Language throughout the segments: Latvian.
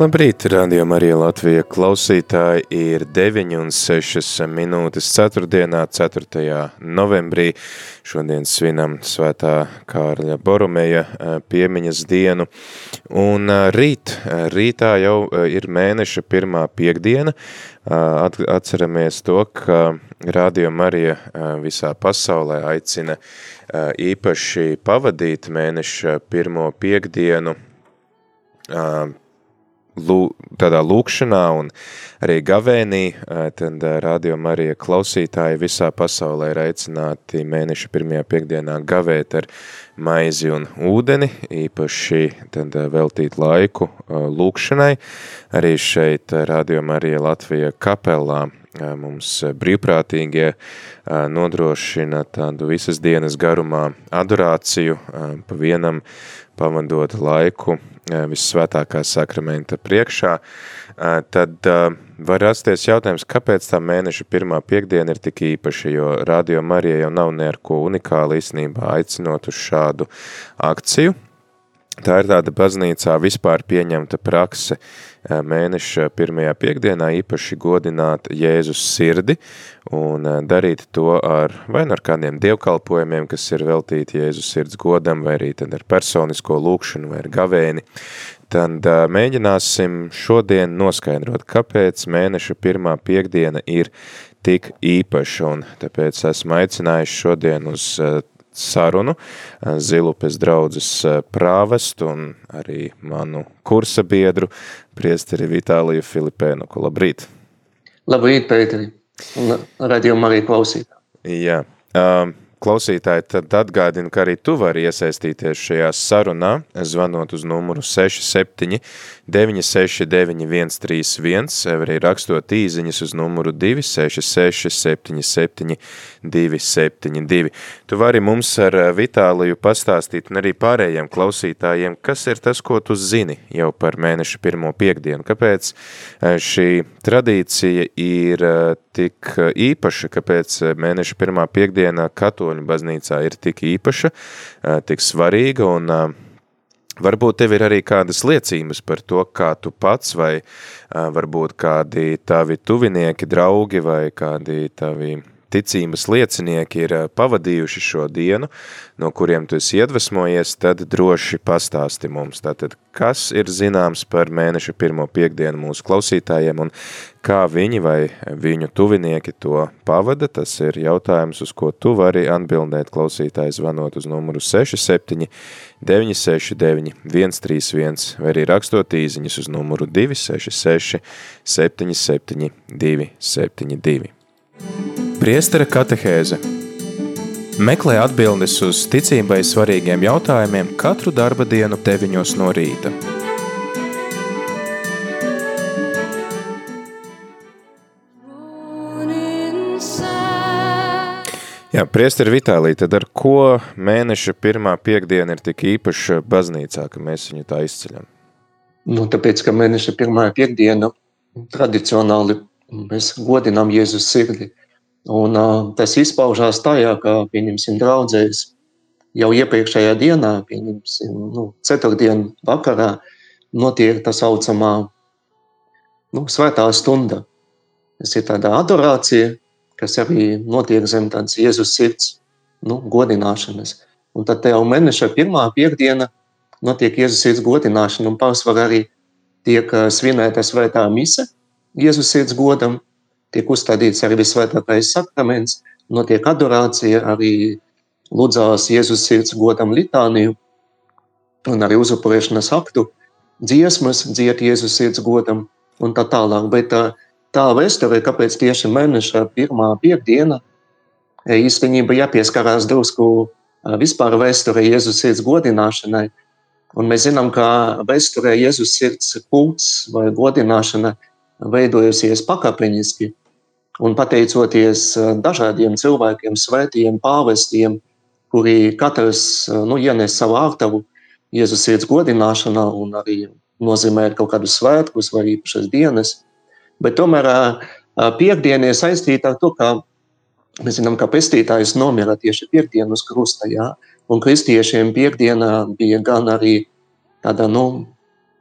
Labrīt, Radio Marija Latvija klausītāji ir 9 un 6 minūtes 4. 4. novembrī. Šodien svinam svētā Kārļa Boromēja piemiņas dienu. Un rīt, rītā jau ir mēneša pirmā piekdiena. Atceramies to, ka Radio Marija visā pasaulē aicina īpaši pavadīt mēneša pirmo piekdienu tādā lūkšanā un arī gavēnī, tad Radio Marija klausītāji visā pasaulē ir aicināti mēneša pirmajā piekdienā gavēt ar maizi un ūdeni, īpaši tad veltīt laiku lūkšanai. Arī šeit Radio Marija Latvija kapelā mums brīvprātīgie nodrošina tādu visas dienas garumā adorāciju pa vienam pavadot laiku vissvētākā sakramenta priekšā, tad var rasties jautājums, kāpēc tā mēneša pirmā piekdiena ir tik īpaša, jo Radio Marija jau nav ne ar ko unikāli īstenībā aicinot uz šādu akciju. Tā ir tāda baznīcā vispār pieņemta prakse mēneša pirmajā piekdienā īpaši godināt Jēzus sirdi un darīt to ar vai nu ar kādiem dievkalpojumiem, kas ir veltīti Jēzus sirds godam, vai arī tad ar personisko lūkšanu vai ar gavēni. Tad mēģināsim šodien noskaidrot, kāpēc mēneša pirmā piekdiena ir tik īpaša, un tāpēc esmu aicinājis šodien uz sarunu Zilupes draudzes prāvestu un arī manu kursa biedru priesteri Vitāliju Filipēnu. Labrīt! Labrīt, Pēteri! Un radījuma arī klausītā. Jā. Um, klausītāji, tad atgādinu, ka arī tu vari iesaistīties šajā sarunā, zvanot uz numuru 67 969 131, vai arī rakstot īziņas uz numuru 266 77 272. Tu vari mums ar Vitāliju pastāstīt un arī pārējiem klausītājiem, kas ir tas, ko tu zini jau par mēneša pirmo piekdienu, kāpēc šī tradīcija ir tik īpaša, kāpēc mēneša pirmā piekdiena katoļu baznīcā ir tik īpaša, tik svarīga un Varbūt tev ir arī kādas liecības par to, kā tu pats vai varbūt kādi tavi tuvinieki, draugi vai kādi tavi ticības liecinieki ir pavadījuši šo dienu, no kuriem tu esi iedvesmojies, tad droši pastāsti mums. Tātad, kas ir zināms par mēneša pirmo piekdienu mūsu klausītājiem un kā viņi vai viņu tuvinieki to pavada, tas ir jautājums, uz ko tu vari atbildēt klausītāji zvanot uz numuru 67 969 131 vai arī rakstot īziņas uz numuru 266 77 272. Priestera katehēze Meklē atbildes uz ticībai svarīgiem jautājumiem katru darba dienu 9 no rīta. Jā, priesteri Vitālī, tad ar ko mēneša pirmā piekdiena ir tik īpaša baznīcā, ka mēs viņu tā izceļam? Nu, tāpēc, ka mēneša pirmā piekdiena tradicionāli mēs godinām Jēzus sirdi. Un, tas izpaužās tajā, ka, pieņemsim, draudzēs jau iepriekšējā dienā, pieņemsim, nu, ceturtdienu vakarā, notiek tā saucamā nu, svētā stunda. Tas ir tāda adorācija, kas arī notiek zem tādas Jēzus sirds nu, godināšanas. Un tad jau mēneša pirmā piekdiena notiek Jēzus sirds godināšana, un pārsvarā arī tiek svinēta svētā mise Jēzus sirds godam, tiek uzstādīts arī visvētākais sakraments, notiek adorācija, arī lūdzās Jēzus sirds godam litāniju un arī uzupurēšanas aktu, dziesmas dzied Jēzus sirds godam un tā tālāk. Bet tā, tā vēsture, kāpēc tieši mēneša pirmā piekdiena, īstenībā jāpieskarās drusku vispār vēsturē Jēzus sirds godināšanai. Un mēs zinām, ka vēsturē Jēzus sirds kults vai godināšana veidojusies pakāpeniski. Un pateicoties dažādiem cilvēkiem, svētījiem, pāvestiem, kuri katrs nu, ienes savu ārtavu Jēzus sirds godināšanā un arī nozīmē kaut kādus svētkus vai īpašas dienas. Bet tomēr piekdiena ir saistīta ar to, ka Mēs zinām, ka pestītājs nomira tieši piekdienu uz krusta. Jā, un kristiešiem piekdiena bija gan arī tāda nu,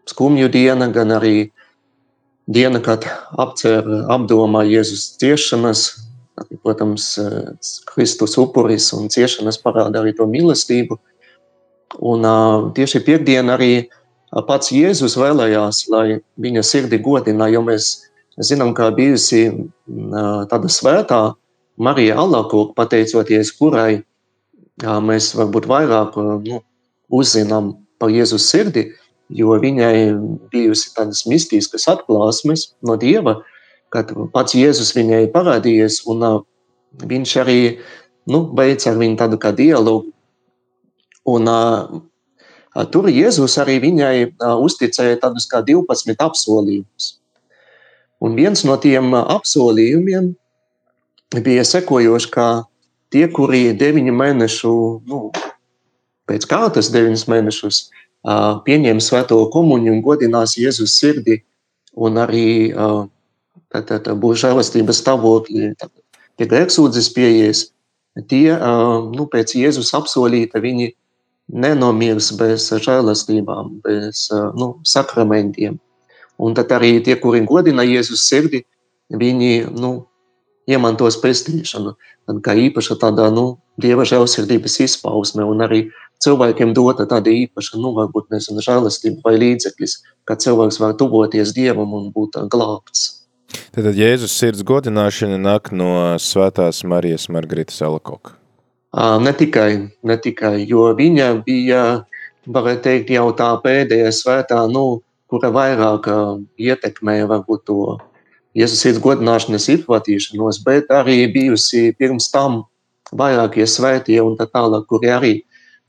skumju diena, gan arī diena, kad apcēla, apdomā Jēzus ciešanas. Protams, Kristus upuris un ciešanas parāda arī to mīlestību. Un tieši piekdiena arī pats Jēzus vēlējās, lai viņa sirdi godina, jo mēs zinām, ka bijusi tāda svētā Marija Alakoka, pateicoties kurai mēs varbūt vairāk nu, uzzinām par Jēzus sirdi, jo viņai bijusi tādas mistiskas atklāsmes no Dieva, kad pats Jēzus viņai parādījies, un viņš arī nu, beidz ar viņu tādu kā dialogu. Un, tur Jēzus arī viņai uzticēja tādus kā 12 apsolījumus. Un viens no tiem apsolījumiem bija sekojoši, ka tie, kuri deviņu mēnešu, nu, pēc kārtas deviņus mēnešus pieņem svēto komuņu un godinās Jēzus sirdi un arī tā, tā, tā, būs žēlastības stāvokļi, tie grēksūdzes pieies, tie nu, pēc Jēzus apsolīta viņi nenomirs bez žēlastībām, bez nu, sakramentiem. Un tad arī tie, kuri godina Jēzus sirdi, viņi nu, iemantos pestīšanu, kā īpaša tāda, nu, dieva žēlsirdības izpausme un arī cilvēkiem dota tāda īpaša, nu, varbūt, nezinu, žēlastība vai līdzeklis, kā cilvēks var tuvoties dievam un būt glābts. Tad Jēzus sirds godināšana nāk no svētās Marijas Margaritas Alakoka. Ne tikai, ne tikai, jo viņa bija, varētu teikt, jau tā pēdējā svētā, nu, kura vairāk ietekmēja varbūt to Jēzus sirds godināšanas izplatīšanos, bet arī bijusi pirms tam vairākie svētie un tā tālāk, kuri arī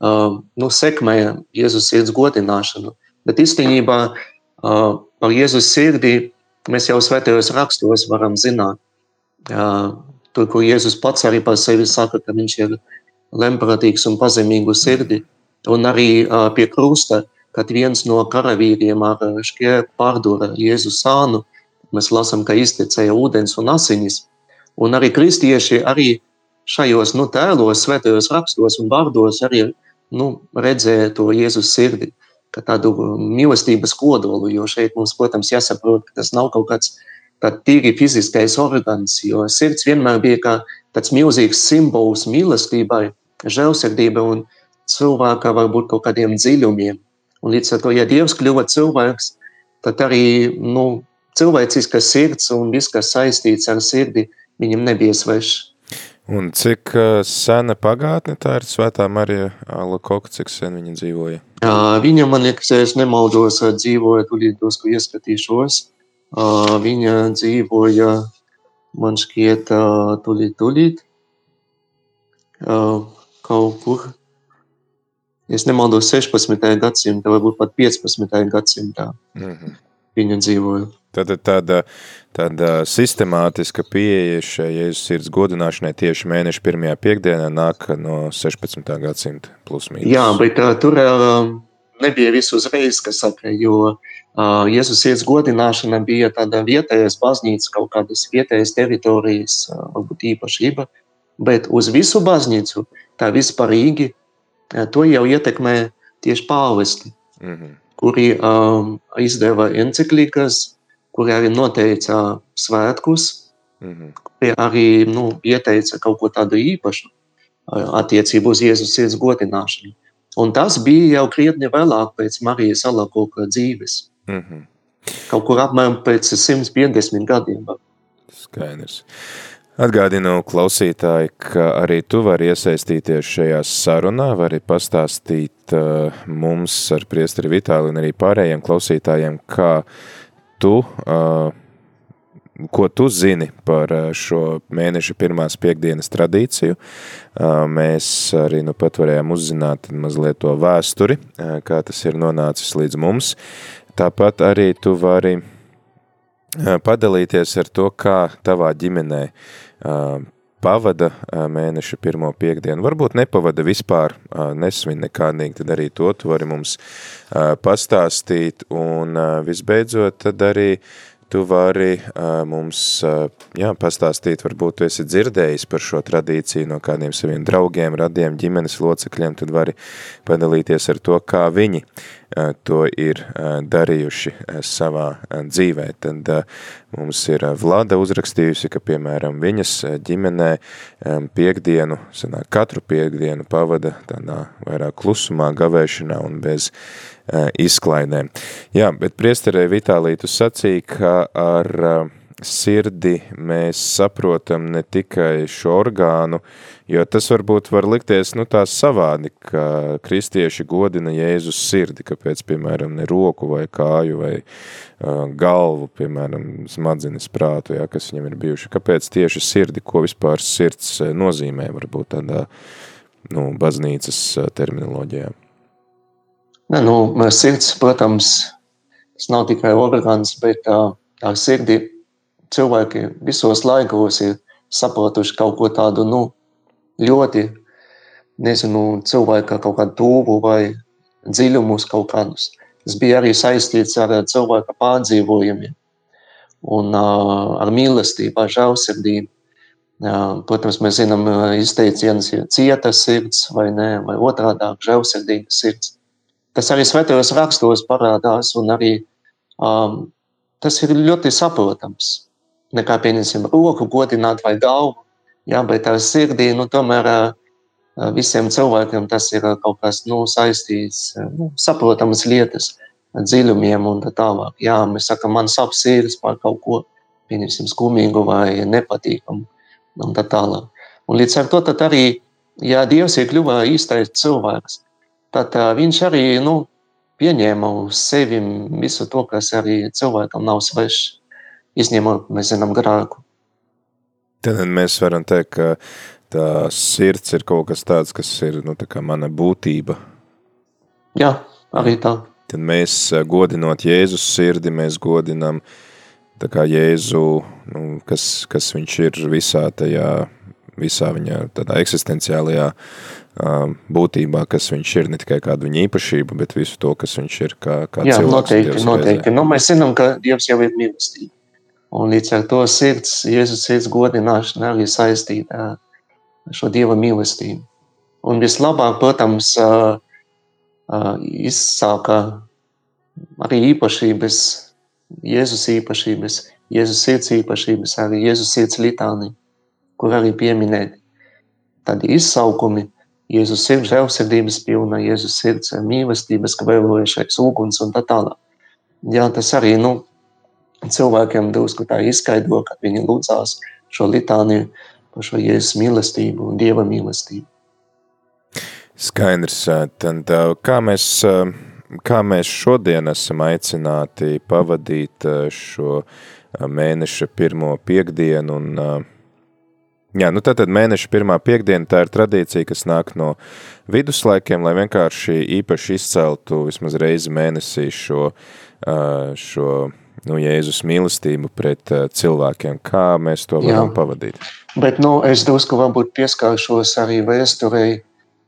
nu, sekmēja Jēzus sirds godināšanu. Bet īstenībā par Jēzus sirdi mēs jau svētajos rakstos varam zināt. Tur, kur Jēzus pats arī par sevi saka, ka viņš ir lemprātīgs un pazemīgu sirdi, un arī pie krusta, kad viens no karavīriem ar šķēru pārdura Jēzu sānu, Mēs lasām, ka iztecēja ūdens un asinis. Un arī kristieši arī šajos nu, tēlos, svētajos rakstos un vārdos arī nu, redzēja to Jēzus sirdi, kā tādu mīlestības kodolu. Jo šeit mums, protams, jāsaprot, ka tas nav kaut kāds tīri fiziskais organs, jo sirds vienmēr bija kā tāds milzīgs simbols mīlestībai, žēlsirdībai un cilvēka varbūt kaut kādiem dziļumiem. Un līdz ar to, ja Dievs kļuva cilvēks, tad arī nu, cilvēciskas sirds un viss, kas saistīts ar sirdi, viņam nebija svešs. Un cik uh, sena pagātne tā ir Svētā Marija Alakoka, cik sen viņa dzīvoja? Viņa, man liekas, es nemaldos, dzīvoja tulīt dos, ko ieskatīšos. Uh, viņa dzīvoja, man šķiet, tulīt, tulīt. Kaut kur. Es nemaldos 16. gadsimtā, varbūt pat 15. gadsimtā. Mm -hmm. Viņa dzīvoja. Tad tāda, tāda sistemātiska pieeja šai Jēzus sirds godināšanai tieši mēneša pirmajā piekdienā nāk no 16. gadsimta plus mīnus. Jā, bet uh, tur uh, nebija visu uzreiz, kas saka, jo uh, Jēzus sirds godināšana bija tāda vietējas baznīca, kaut kādas vietējas teritorijas, uh, varbūt īpašība, bet uz visu baznīcu tā vispārīgi uh, to jau ietekmē tieši pāvesti, mm -hmm. kuri um, izdeva enciklikas, kuri arī noteica svētkus, -hmm. kuri arī nu, ieteica kaut ko tādu īpašu attiecību uz Jēzus sirds godināšanu. Un tas bija jau krietni vēlāk pēc Marijas Alakoka dzīves. Mm -hmm. Kaut kur apmēram pēc 150 gadiem. Skaidrs. Atgādinu klausītāji, ka arī tu vari iesaistīties šajā sarunā, vari pastāstīt uh, mums ar priesteri Vitāli un arī pārējiem klausītājiem, kā tu uh, ko tu zini par šo mēneša pirmās piekdienas tradīciju. Mēs arī nu pat varējām uzzināt mazliet to vēsturi, kā tas ir nonācis līdz mums. Tāpat arī tu vari padalīties ar to, kā tavā ģimenē pavada mēneša pirmo piekdienu. Varbūt nepavada vispār, nesvin nekādīgi, tad arī to tu vari mums pastāstīt. Un visbeidzot, tad arī tu vari mums jā, pastāstīt, varbūt tu esi dzirdējis par šo tradīciju no kādiem saviem draugiem, radiem, ģimenes locekļiem, tad vari padalīties ar to, kā viņi to ir uh, darījuši uh, savā dzīvē. Tad mums ir Vlada uzrakstījusi, ka, piemēram, viņas ģimenē piekdienu, sanāk, katru piekdienu pavada tādā vairāk klusumā, gavēšanā un bez Eh, izklaidēm. Jā, bet priesterē Vitālī, tu sacīji, ka ar eh, sirdi mēs saprotam ne tikai šo orgānu, jo tas varbūt var likties, nu, tā savādi, ka kristieši godina Jēzus sirdi, kāpēc, piemēram, ne roku vai kāju vai uh, galvu, piemēram, smadzenes prātu, jā, kas viņam ir bijuši. Kāpēc tieši sirdi, ko vispār sirds nozīmē, varbūt tādā, nu, baznīcas terminoloģijā? Ne, nu, sirds, protams, tas nav tikai orgāns, bet tā, tā sirdi cilvēki visos laikos ir sapratuši kaut ko tādu nu, ļoti, nezinu, cilvēka kaut kādu tuvu vai dziļumus kaut kādus. Tas bija arī saistīts ar cilvēka pārdzīvojumiem un ar mīlestību, ar žēlsirdību. Protams, mēs zinām, izteiciens ir cieta sirds vai ne, vai otrādāk žēlsirdīga sirds. Tas arī svētajos rakstos parādās, un arī um, tas ir ļoti saprotams. Nekā, pieņemsim, roku godināt vai galvu, jā, bet ar sirdī, nu, tomēr visiem cilvēkiem tas ir kaut kas, nu, saistīts, nu, saprotams lietas, dziļumiem un tā tālāk. Jā, mēs sakam, man sap sirds par kaut ko, pieņemsim, skumīgu vai nepatīkamu un tā tālāk. Un līdz ar to tad arī, ja Dievs ir kļuva īstais cilvēks, tad viņš arī nu, pieņēma uz sevi visu to, kas arī cilvēkam nav svešs, izņemot, mēs zinām, grāku. Tad mēs varam teikt, ka tā sirds ir kaut kas tāds, kas ir nu, tā mana būtība. Jā, arī tā. Tad mēs godinot Jēzus sirdi, mēs godinam tā kā Jēzu, nu, kas, kas viņš ir visā tajā, visā viņa tādā eksistenciālajā uh, būtībā, kas viņš ir, ne tikai kādu viņa īpašību, bet visu to, kas viņš ir kā, kā Jā, cilvēks. Noteikti, noteikti. Nu, mēs zinām, ka Dievs jau ir mīlestība. Un līdz ar to sirds, Jēzus sirds godināšana arī saistīta ar šo Dieva mīlestību. Un vislabāk, protams, izsāka arī īpašības, Jēzus īpašības, Jēzus sirds īpašības, arī Jēzus sirds litāni, kur arī pieminēt tādi izsaukumi – Jēzus ir žēlsirdības pilna, Jēzus ir mīlestības kvēlojušais uguns un tā tālāk. Jā, tas arī nu, cilvēkiem drusku tā izskaidro, kad viņi lūdzās šo litāniju par šo Jēzus mīlestību un Dieva mīlestību. Skaidrs, tad kā mēs, kā mēs šodien esam aicināti pavadīt šo mēneša pirmo piekdienu un Jā, nu tātad mēneša pirmā piekdiena, tā ir tradīcija, kas nāk no viduslaikiem, lai vienkārši īpaši izceltu vismaz reizi mēnesī šo, šo nu, Jēzus mīlestību pret cilvēkiem. Kā mēs to varam Jā. pavadīt? Bet, nu, es drusku varbūt pieskāršos arī vēsturei,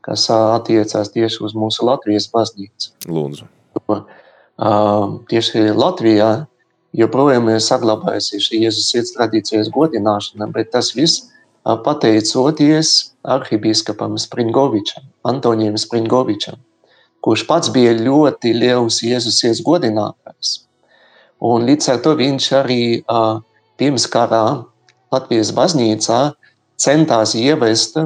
kas attiecās tieši uz mūsu Latvijas baznīcu. Lūdzu. Tieši Latvijā joprojām ir saglabājusies Jēzus sirds tradīcijas godināšana, bet tas viss pateicoties arhibīskapam Springovičam, Antonijam Springovičam, kurš pats bija ļoti liels Jēzus iesgodinātājs. Un līdz ar to viņš arī pirms karā Latvijas baznīcā centās ievest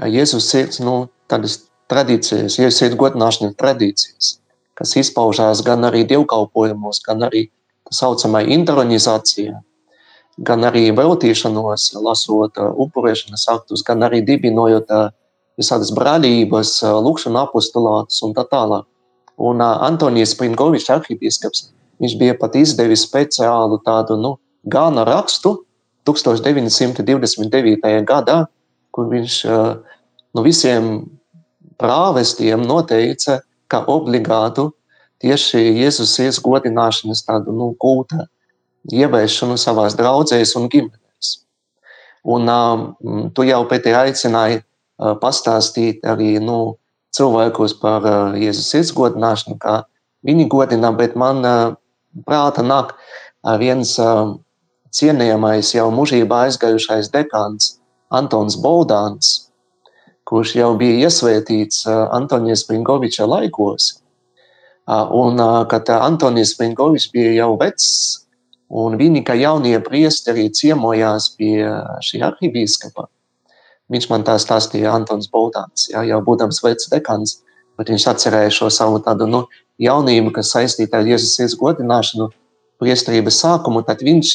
Jēzus sirds, nu, tādas tradīcijas, Jēzus sirds godināšanas tradīcijas, kas izpaužās gan arī dievkalpojumos, gan arī tā saucamā interonizācijā, gan arī veltīšanos, lasot upurēšanas aktus, gan arī dibinojot visādas brālības, lūkšanu apostulātus un tā tālāk. Un Antonijs Pringovičs, arhibīskaps, viņš bija pat izdevis speciālu tādu, nu, Gāna rakstu 1929. gadā, kur viņš nu, visiem prāvestiem noteica, ka obligātu tieši Jēzus ies godināšanas tādu nu, kulta ieviešanu savās draudzēs un ģimenēs. Un uh, tu jau pētī aicināji uh, pastāstīt arī nu, cilvēkus par uh, Jēzus iesgodināšanu, kā viņi godina, bet man uh, prāta nāk viens cienījamais jau mūžībā aizgājušais dekāns Antons Boldāns, kurš jau bija iesvētīts Antonijas Pringoviča laikos. Un, kad Antonijas Pringovičs bija jau vecs, Un viņi, kā jaunie priesteri, ciemojās pie šī arhibīskapa. Viņš man tā stāstīja Antons Boltāns, jā, jau būdams vecs dekans, bet viņš atcerēja šo savu tādu nu, jaunību, kas saistīta ar Jēzus iesgodināšanu, priesterības sākumu. Tad viņš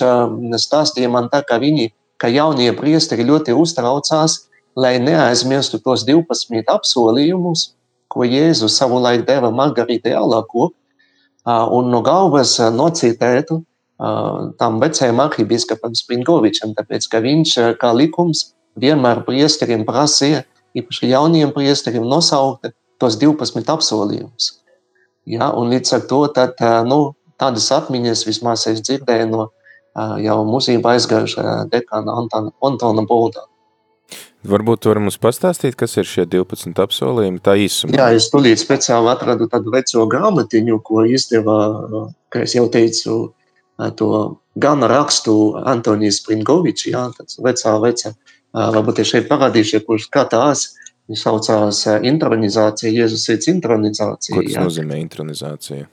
stāstīja man tā, ka viņi, kā jaunie priesteri, ļoti uztraucās, lai neaizmirstu tos 12 apsolījumus, ko Jēzus savulaik deva Margaritai Alako, un no galvas nocitētu, tam vecajam arhibīskapam Springovičam, tāpēc, ka viņš kā likums vienmēr priesteriem prasīja, īpaši jauniem priesteriem, nosaukt tos 12 apsolījumus. Ja, un līdz ar to tad, nu, tādas atmiņas vismaz es dzirdēju no jau mūzībā aizgājušā dekāna Antona, Antona Boldā. Varbūt varam mums pastāstīt, kas ir šie 12 apsolījumi, tā īsumā. Jā, es tūlīt speciāli atradu tādu veco grāmatiņu, ko izdeva, kā es jau teicu, to gan rakstu Antonijas Springovičs, jā, tāds vecā, vecā, varbūt ir šeit parādījušie, kurš kā tās, viņš saucās intronizācija, Jēzus sirds intronizācija. Ko tas nozīmē intronizācija?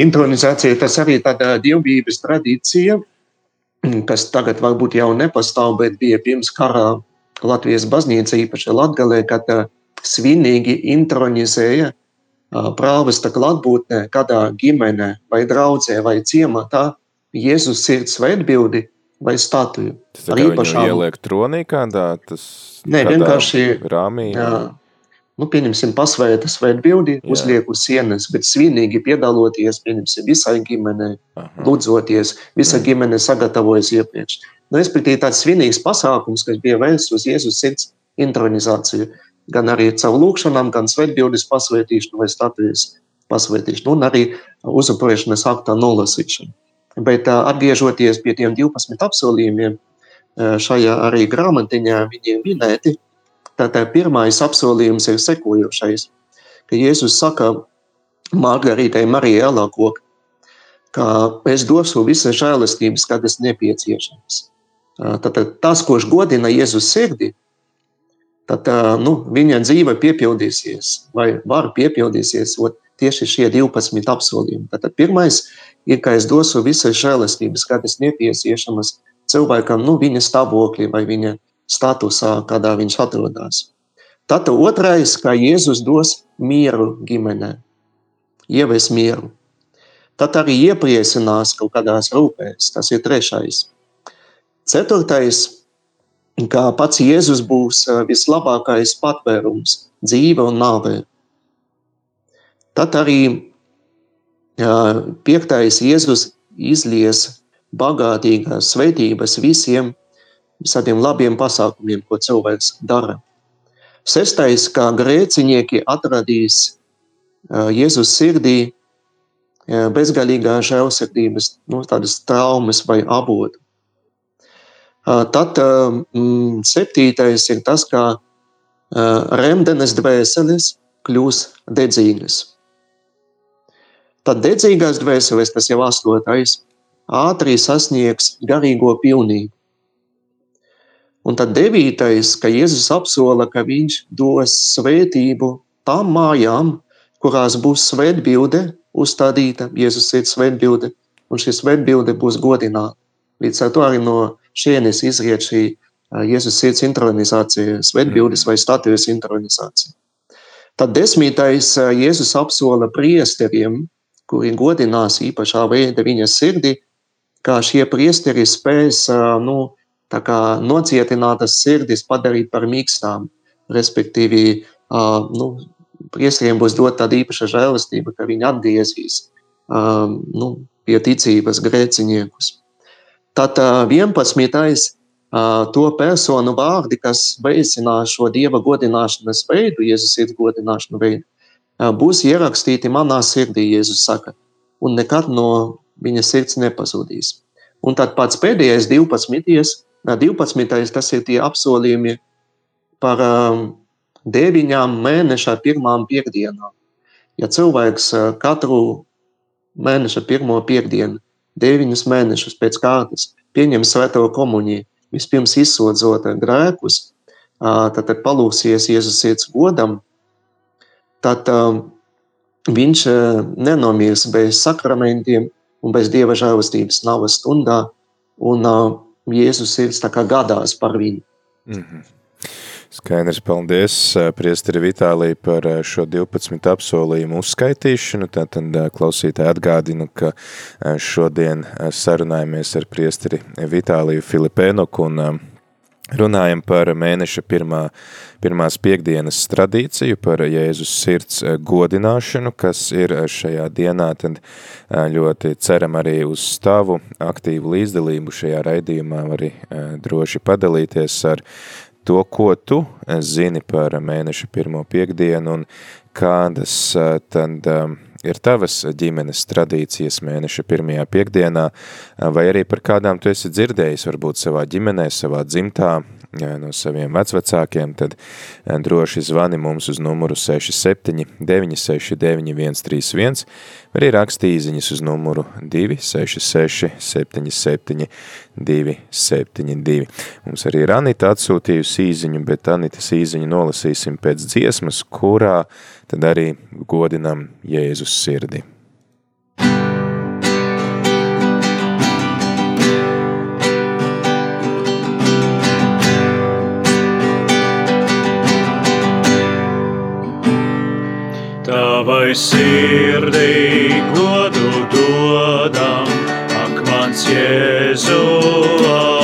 Intronizācija tas arī tāda dievbības tradīcija, kas tagad varbūt jau nepastāv, bet bija pirms karā Latvijas baznīca, īpaši Latgalē, kad svinīgi intronizēja prāvesta klātbūtnē, kādā ģimenē vai draudzē vai ciematā, Jēzus sirds vai atbildi vai statuju. Tas ar īpašām... ieliek tronī kādā, tas Nē, kādā vienkārši rāmī. Jā. Nu, pieņemsim, pasvētas vai atbildi, uzliek uz sienas, bet svinīgi piedaloties, pieņemsim, visai ģimenei, lūdzoties, visa mm. ģimene sagatavojas iepriekš. Nu, respektīvi, tāds svinīgs pasākums, kas bija vērsts uz Jēzus sirds intronizāciju, gan arī caur lūkšanām, gan svētbildes pasvētīšanu vai statujas pasvētīšanu, un arī uzupurēšanas aktā nolasīšanu. Bet atgriežoties pie tiem 12 apsolījumiem, šajā arī grāmatiņā viņiem minēti, tātad pirmais apsolījums ir sekojošais, ka Jēzus saka Margarītai Marijai Elākok, ka es došu visas žēlastības, kad es nepieciešams. Tātad tas, kurš godina Jēzus sirdi, tad nu, viņa dzīve piepildīsies vai var piepildīsies tieši šie 12 apsolījumi. Tātad pirmais ir, ka es došu visas žēlastības, kādas nepieciešamas cilvēkam, nu, viņa stāvoklī vai viņa statusā, kādā viņš atrodas. Tad otrais, kā Jēzus dos mieru ģimenē, ievies mieru. Tad arī iepriecinās kaut kādās rūpēs. Tas ir trešais. Ceturtais, kā pats Jēzus būs vislabākais patvērums dzīve un nāvē. Tad arī Piektais Jēzus izlies bagātīgās svētības visiem visādiem labiem pasākumiem, ko cilvēks dara. Sestais, kā grēcinieki atradīs Jēzus sirdī bezgalīgā žēlsirdības, nu, tādas traumas vai avotu. Tad mm, septītais ir tas, kā remdenes dvēseles kļūs dedzīgas. Tad dedzīgās dvēseles, tas jau astotais, ātri sasniegs garīgo pilnību. Un tad devītais, ka Jēzus apsola, ka viņš dos svētību tām mājām, kurās būs svētbilde uzstādīta, Jēzus ir svētbilde, un šī svētbilde būs godināta. Līdz ar to arī no šienes izriet šī Jēzus sirds intronizācija, svētbildes vai statujas intronizācija. Tad desmitais Jēzus apsola priesteriem, kuri godinās īpašā veida viņa sirdi, kā šie priesteri spēs nu, nocietinātas sirdis padarīt par mīkstām. Respektīvi, nu, priesteriem būs dot tāda īpaša žēlastība, ka viņi atgriezīs nu, pie ticības grēciniekus. Tad 11. to personu vārdi, kas veicinās šo dieva godināšanas veidu, Jēzus ir godināšana veidu, būs ierakstīti manā sirdī, Jēzus saka, un nekad no viņa sirds nepazudīs. Un tad pats pēdējais, 12. 12. tas ir tie apsolījumi par deviņām mēneša pirmām piekdienām. Ja cilvēks katru mēneša pirmo piekdienu, deviņus mēnešus pēc kārtas pieņem svēto komuniju, vispirms izsodzot grēkus, tad, palūksies Jēzus sirds godam, tad viņš nenomirs bez sakramentiem un bez Dieva žēlastības navas stundā, un Jēzus sirds tā kā gadās par viņu. Mm -hmm. Skaidrs, paldies priesteri Vitālī par šo 12 apsolījumu uzskaitīšanu. Tātad klausītāji atgādinu, ka šodien sarunājamies ar priesteri Vitāliju Filipēnoku un runājam par mēneša pirmā, pirmās piekdienas tradīciju, par Jēzus sirds godināšanu, kas ir šajā dienā, tad ļoti ceram arī uz stāvu aktīvu līdzdalību šajā raidījumā, arī droši padalīties ar to, ko tu zini par mēneša pirmo piekdienu un kādas tad ir tavas ģimenes tradīcijas mēneša pirmajā piekdienā, vai arī par kādām tu esi dzirdējis, varbūt savā ģimenē, savā dzimtā, no saviem vecvecākiem, tad droši zvani mums uz numuru 67 969 131, vai arī raksti īziņas uz numuru 266 77 272. Mums arī ir Anita atsūtījusi īziņu, bet Anitas īziņu nolasīsim pēc dziesmas, kurā tad arī godinam Jēzus sirdi. Tavai sirdī godu dodam, ak mans Jēzu,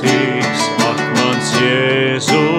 grēcīgs, ak mans Jēzu,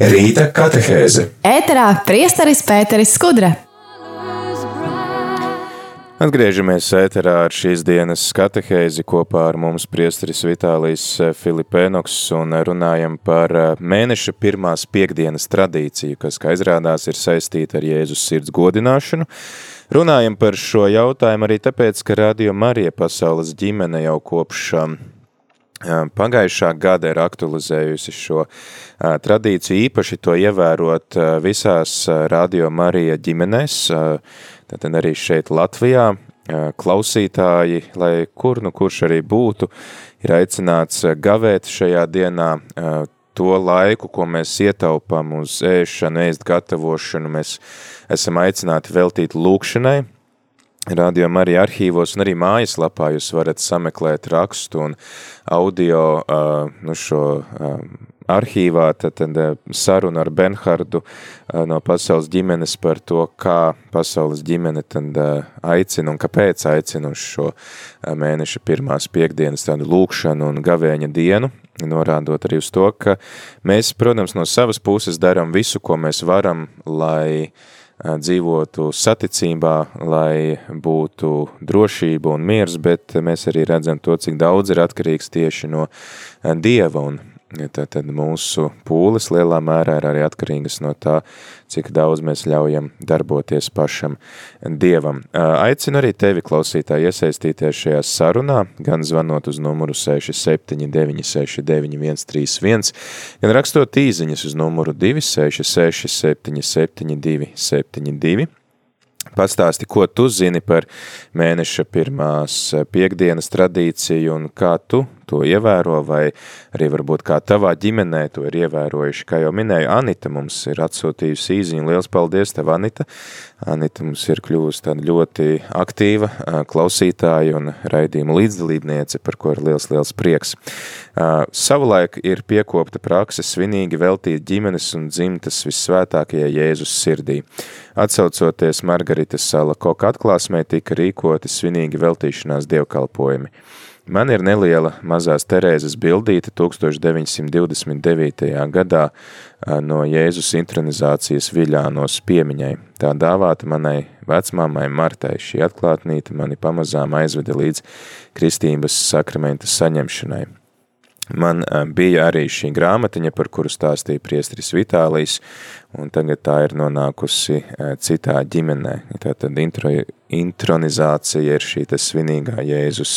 Rīta katehēze. Ēterā priesteris Pēteris Skudra. Atgriežamies ēterā ar šīs dienas katehēzi kopā ar mums priesteris Vitālijs Filipēnoks un runājam par mēneša pirmās piekdienas tradīciju, kas, kā izrādās, ir saistīta ar Jēzus sirds godināšanu. Runājam par šo jautājumu arī tāpēc, ka Radio Marija pasaules ģimene jau kopš pagājušā gada ir aktualizējusi šo tradīciju, īpaši to ievērot visās Radio Marija ģimenēs, tātad arī šeit Latvijā, klausītāji, lai kur nu kurš arī būtu, ir aicināts gavēt šajā dienā to laiku, ko mēs ietaupām uz ēšanu, ēst gatavošanu, mēs esam aicināti veltīt lūkšanai, Rādījumā arī arhīvos un arī mājaslapā jūs varat sameklēt rakstu un audio nu šo arhīvā, tad, tad saruna ar Benhardu no pasaules ģimenes par to, kā pasaules ģimene tad aicina un kāpēc aicina uz šo mēneša pirmās piekdienas tādu lūkšanu un gavēņa dienu, norādot arī uz to, ka mēs, protams, no savas puses daram visu, ko mēs varam, lai uh, dzīvotu saticībā, lai būtu drošība un miers, bet mēs arī redzam to, cik daudz ir atkarīgs tieši no Dieva un Tad mūsu pūles lielā mērā ir arī atkarīgas no tā, cik daudz mēs ļaujam darboties pašam Dievam. Aicinu arī tevi, klausītāji, iesaistīties šajā sarunā, gan zvanot uz numuru 679699131, gan rakstot īziņas uz numuru 266 772 72. Pastāsti, ko tu zini par mēneša pirmās piekdienas tradīciju un kā tu to ievēro, vai arī varbūt kā tavā ģimenē to ir ievērojuši. Kā jau minēju, Anita mums ir atsūtījusi īziņu. Liels paldies tev, Anita! Anita mums ir kļuvusi tāda ļoti aktīva klausītāja un raidījuma līdzdalībniece, par ko ir liels, liels prieks. Savulaik ir piekopta prakse svinīgi veltīt ģimenes un dzimtas vissvētākajai Jēzus sirdī. Atsaucoties Margaritas Sala koka atklāsmē, tika rīkoti svinīgi veltīšanās dievkalpojumi. Man ir neliela mazās Terēzes bildīte 1929. gadā no Jēzus intronizācijas Viļānos piemiņai. Tā dāvāta manai vecmāmai Martai. Šī atklātnīte mani pamazām aizveda līdz kristības sakramenta saņemšanai. Man bija arī šī grāmatiņa, par kuru stāstīja priestris Vitālijs, un tagad tā ir nonākusi citā ģimenē. Tātad intro, intronizācija ir šī svinīgā Jēzus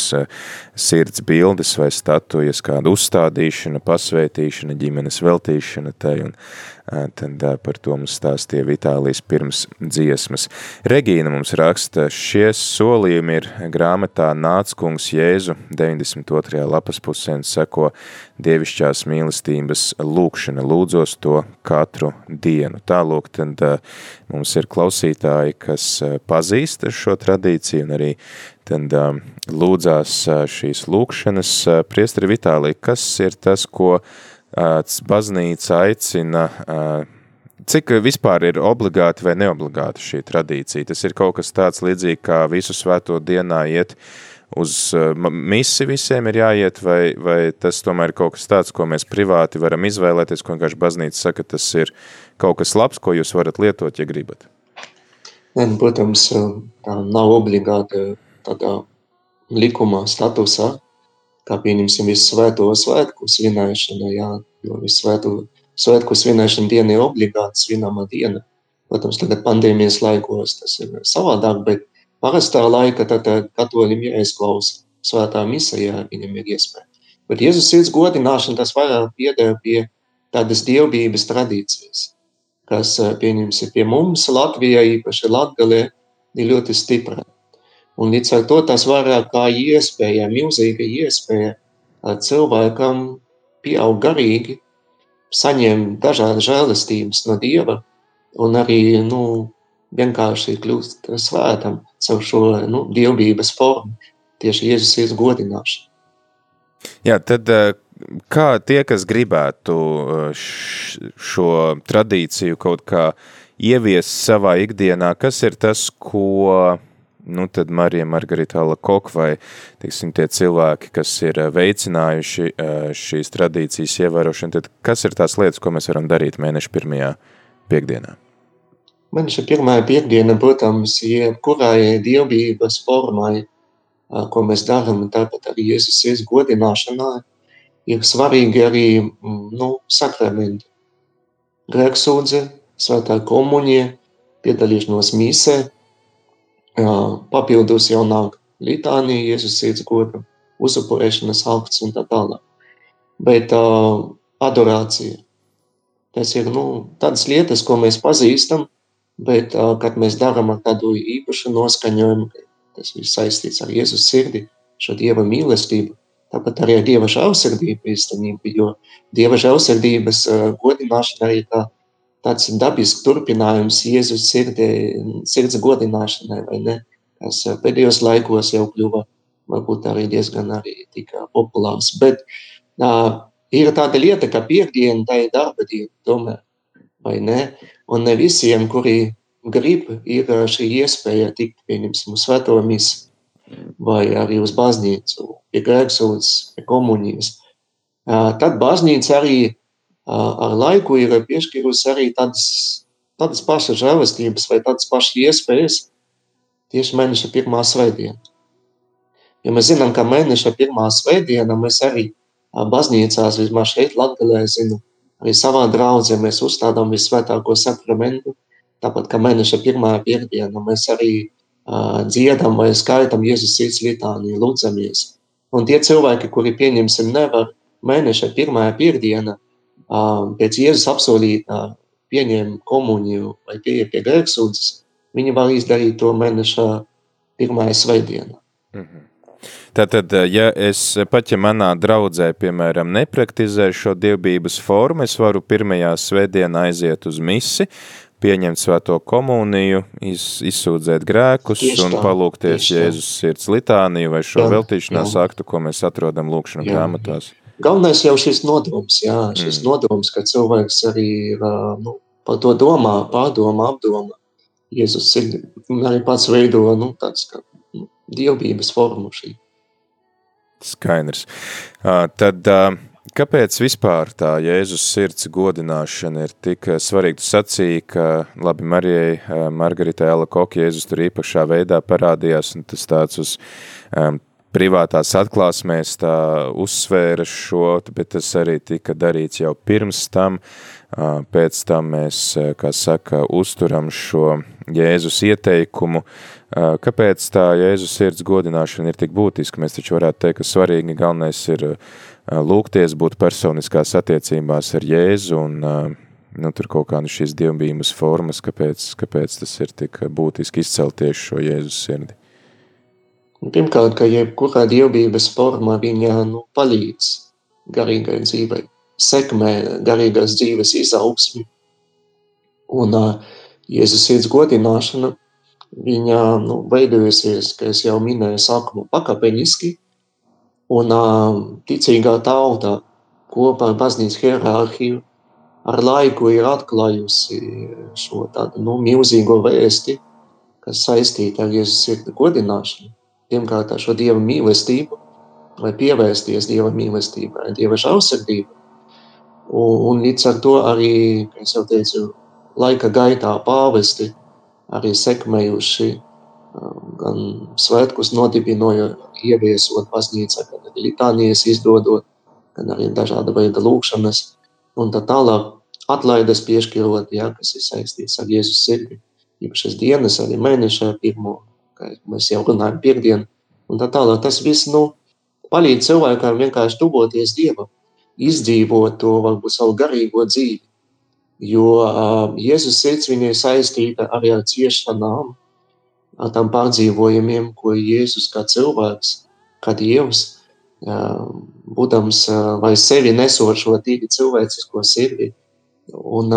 sirds bildes vai statujas, kāda uzstādīšana, pasvētīšana, ģimenes veltīšana tai, un tad par to mums stāstīja Vitālijas pirms dziesmas. Regīna mums raksta, šie solījumi ir grāmatā Nāc kungs Jēzu 92. lapas pusē seko dievišķās mīlestības lūkšana, lūdzos to katru dienu. Tālūk, tad mums ir klausītāji, kas pazīst šo tradīciju un arī tad lūdzās šīs lūkšanas. Priestri Vitālija, kas ir tas, ko baznīca aicina, cik vispār ir obligāti vai neobligāti šī tradīcija? Tas ir kaut kas tāds līdzīgi, kā visu svēto dienā iet uz misi visiem ir jāiet, vai, vai tas tomēr ir kaut kas tāds, ko mēs privāti varam izvēlēties, ko vienkārši baznīca saka, tas ir kaut kas labs, ko jūs varat lietot, ja gribat? Ne, nu, protams, tā nav obligāta tādā likumā statusā, kā pieņemsim visu svēto svētku svinēšana, jā, jo visu svēto svētku svinēšana diena ir obligāta svinama diena. Protams, tagad pandēmijas laikos tas ir savādāk, bet parastā laika tad katolim jāizklausa svētā misa, ja viņam ir iespēja. Bet Jēzus sirds godināšana tas vairāk pieder pie tādas dievbības tradīcijas, kas, pieņemsim, pie mums Latvijā, īpaši Latgalē, ir ļoti stipra. Un līdz ar to tas vairāk kā iespēja, milzīga iespēja cilvēkam pieaug garīgi, saņem dažādas žēlastības no Dieva un arī nu, vienkārši kļūst svētam caur šo nu, dievbības formu, tieši Jēzus ir godināšana. Jā, tad kā tie, kas gribētu šo tradīciju kaut kā ieviest savā ikdienā, kas ir tas, ko nu, tad Marija Margarita Lakok vai, teiksim, tie cilvēki, kas ir eh, veicinājuši eh, šīs tradīcijas ievērošanu, tad kas ir tās lietas, ko mēs varam darīt mēneša pirmajā piekdienā? Mēneša pirmā piekdiena, protams, jebkurai dievbības formai, ko mēs darām, tāpat arī Jēzus ir godināšanā, ir svarīgi arī mm, nu, sakramenti. Grēksūdze, svētā komunija, piedalīšanos mīsē, papildus jau nāk litānija, Jēzus sirds goda, uzupurēšanas akts un tā tālāk. Bet uh, adorācija, tas ir nu, tādas lietas, ko mēs pazīstam, bet uh, kad mēs darām ar tādu īpašu noskaņojumu, tas ir saistīts ar Jēzus sirdi, šo Dieva mīlestību, tāpat arī ar Dieva žēlsirdību īstenību, jo Dieva žēlsirdības uh, godināšana arī tā tāds dabisks turpinājums Jēzus sirdē, sirds godināšanai, vai ne? Kas eh, pēdējos laikos jau kļuva varbūt arī diezgan arī tika populārs. Bet uh, ir tāda lieta, ka piekdiena tā ir darba diena tomēr, vai ne? Un ne visiem, kuri grib, ir šī iespēja tikt, pieņemsim, svēto misi vai arī uz baznīcu, pie grēksūdas, pie komunijas. Tad baznīca arī ar laiku ir piešķīrusi arī tādas, tādas pašas žēlastības vai tādas pašas iespējas tieši mēneša pirmā svētdiena. Jo mēs zinām, ka mēneša pirmā svētdiena mēs arī baznīcās, vismaz šeit Latgalē, zinu, arī savā draudzē mēs uzstādām visvētāko sakramentu, tāpat kā mēneša pirmā piekdiena mēs arī uh, dziedam vai skaitam Jēzus sirds litāniju, lūdzamies. Un tie cilvēki, kuri pieņemsim nevar mēneša pirmā piekdiena, pēc Jēzus apsolītā pieņem komuniju vai pieeja pie grēksūdzes, viņi var izdarīt to mēneša pirmajā svētdienā. Mm -hmm. Tātad, ja es pat ja manā draudzē, piemēram, nepraktizēju šo dievbības formu, es varu pirmajā svētdienā aiziet uz misi, pieņemt svēto komuniju, iz, izsūdzēt grēkus tieši un palūkties Jēzus sirds litāniju vai šo jā, veltīšanās jā. aktu, ko mēs atrodam lūkšanu grāmatās. Jā. Galvenais jau šis nodoms, jā, šis mm. nodoms, ka cilvēks arī nu, par to domā, pārdomā, apdomā. Jēzus ir arī pats veido nu, tāds kā nu, dievbības formu šī. Skaidrs. Tad kāpēc vispār tā Jēzus sirds godināšana ir tik svarīga? Tu sacīji, ka labi Marijai, uh, Margaritai Ela Koki, Jēzus tur īpašā veidā parādījās, un tas tāds uz um, privātās atklāsmēs tā uzsvēra šo, bet tas arī tika darīts jau pirms tam, pēc tam mēs, kā saka, uzturam šo Jēzus ieteikumu, kāpēc tā Jēzus sirds godināšana ir tik būtiska, mēs taču varētu teikt, ka svarīgi galvenais ir lūgties, būt personiskās attiecībās ar Jēzu un nu, tur kaut kāda šīs dievbības formas, kāpēc, kāpēc tas ir tik būtiski izcelt tieši šo Jēzus sirdi. Pirmkārt, ka jebkurā dievbības formā viņa nu, palīdz garīgai dzīvei, sekmē garīgās dzīves izaugsmi. Un uh, Jēzus sirds godināšana, viņa nu, veidojusies, kā es jau minēju, sākumā pakāpeniski, un uh, ticīgā tauta kopā ar baznīcas hierarhiju ar laiku ir atklājusi šo tādu nu, milzīgo vēsti, kas saistīta ar Jēzus sirds godināšanu pirmkārt ar šo Dieva mīlestību, lai pievērsties Dieva mīlestībai, Dieva žēlsirdībai. Un, un līdz ar to arī, kā jau teicu, laika gaitā pāvesti arī sekmējuši um, gan svētkus nodibinojot, ieviesot baznīcā, gan arī litānijas izdodot, gan arī dažāda veida lūkšanas, un tā tālāk atlaides piešķirot, ja, kas ir saistīts ar Jēzus sirdi, īpašas dienas, arī mēneša pirmo kā mēs jau runājam, piekdienu, un tā tālāk. Tas viss nu, palīdz cilvēkam vienkārši tuvoties Dievam, izdzīvot to varbūt savu garīgo dzīvi. Jo uh, Jēzus sirds viņai saistīta arī ar ciešanām, ar tām pārdzīvojumiem, ko Jēzus kā cilvēks, kā Dievs, būdams vai sevi nesot šo tīri cilvēcisko sirdi. Un